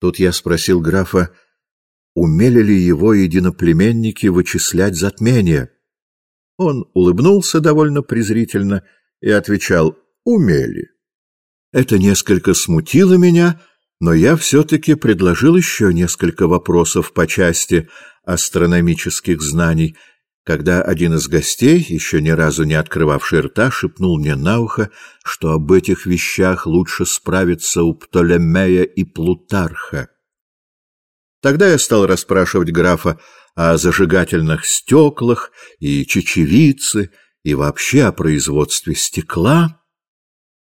Тут я спросил графа, умели ли его единоплеменники вычислять затмение. Он улыбнулся довольно презрительно и отвечал «умели». Это несколько смутило меня, но я все-таки предложил еще несколько вопросов по части астрономических знаний, когда один из гостей, еще ни разу не открывавший рта, шепнул мне на ухо, что об этих вещах лучше справиться у Птолемея и Плутарха. Тогда я стал расспрашивать графа о зажигательных стеклах и чечевице, и вообще о производстве стекла,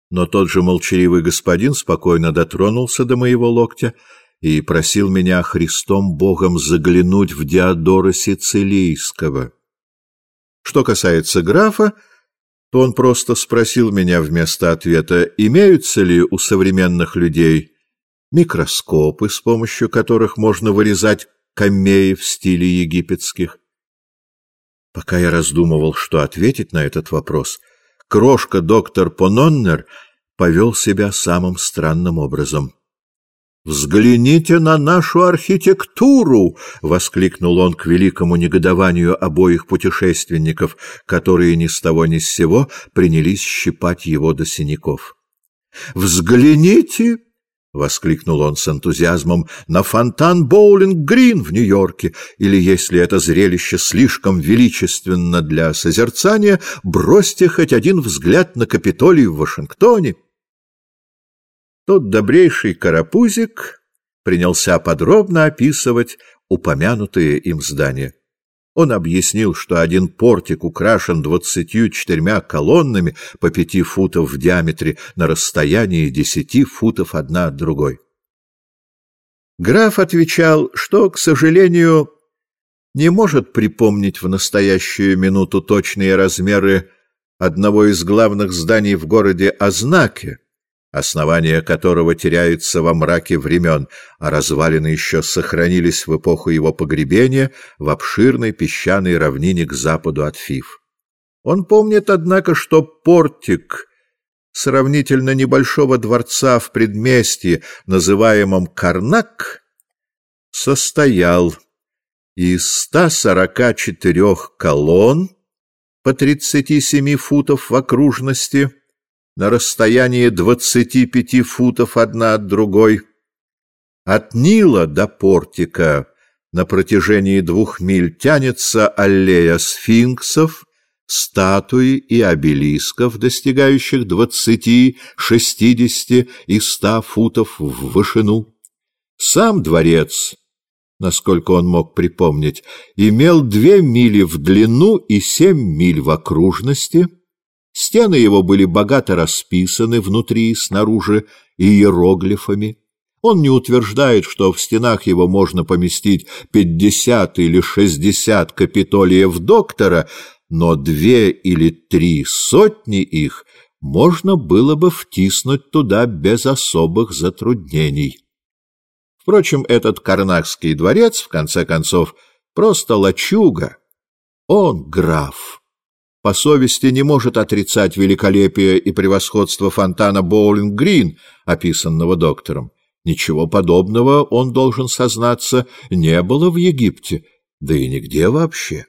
но тот же молчаливый господин спокойно дотронулся до моего локтя и просил меня Христом Богом заглянуть в Диодора Сицилийского. Что касается графа, то он просто спросил меня вместо ответа, имеются ли у современных людей микроскопы, с помощью которых можно вырезать камеи в стиле египетских. Пока я раздумывал, что ответить на этот вопрос, крошка-доктор Пононнер повел себя самым странным образом. «Взгляните на нашу архитектуру!» — воскликнул он к великому негодованию обоих путешественников, которые ни с того ни с сего принялись щипать его до синяков. «Взгляните!» — воскликнул он с энтузиазмом, — на фонтан Боулинг-Грин в Нью-Йорке, или, если это зрелище слишком величественно для созерцания, бросьте хоть один взгляд на Капитолий в Вашингтоне. Тот добрейший карапузик принялся подробно описывать упомянутые им здания. Он объяснил, что один портик украшен двадцатью четырьмя колоннами по пяти футов в диаметре на расстоянии десяти футов одна от другой. Граф отвечал, что, к сожалению, не может припомнить в настоящую минуту точные размеры одного из главных зданий в городе Азнаке, основания которого теряются во мраке времен, а развалины еще сохранились в эпоху его погребения в обширной песчаной равнине к западу от Фив. Он помнит, однако, что портик сравнительно небольшого дворца в предместье, называемом Карнак, состоял из 144 колонн по 37 футов в окружности, на расстоянии двадцати пяти футов одна от другой. От Нила до портика на протяжении двух миль тянется аллея сфинксов, статуи и обелисков, достигающих двадцати, шестидесяти и ста футов в вышину. Сам дворец, насколько он мог припомнить, имел две мили в длину и семь миль в окружности — Стены его были богато расписаны внутри и снаружи иероглифами. Он не утверждает, что в стенах его можно поместить пятьдесят или шестьдесят капитолиев доктора, но две или три сотни их можно было бы втиснуть туда без особых затруднений. Впрочем, этот Карнакский дворец, в конце концов, просто лачуга. Он граф по совести не может отрицать великолепие и превосходство фонтана Боулинг-Грин, описанного доктором. Ничего подобного, он должен сознаться, не было в Египте, да и нигде вообще.